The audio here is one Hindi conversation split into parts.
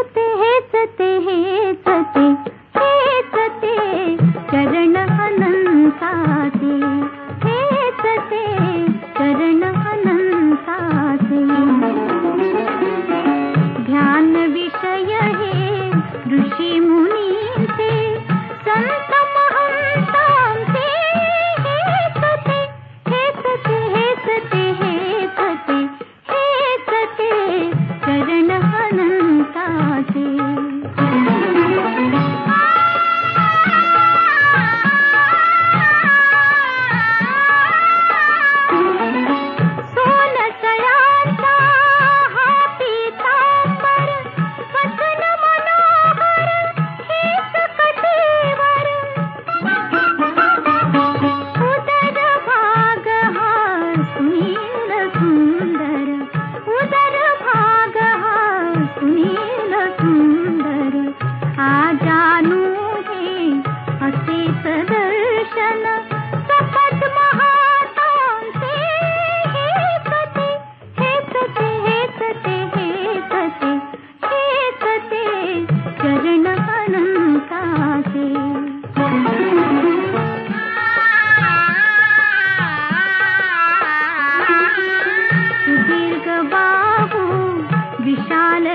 सते हैं सते हैं सते। हा सुनील सुंदर आजानू हे असेच दर्शन सकट महातांचे हेचते हेचते हेचते हेचते हेचते चरण अनंताचे सुदीर्घ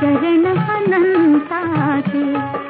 चरण अनंताचे। हेचते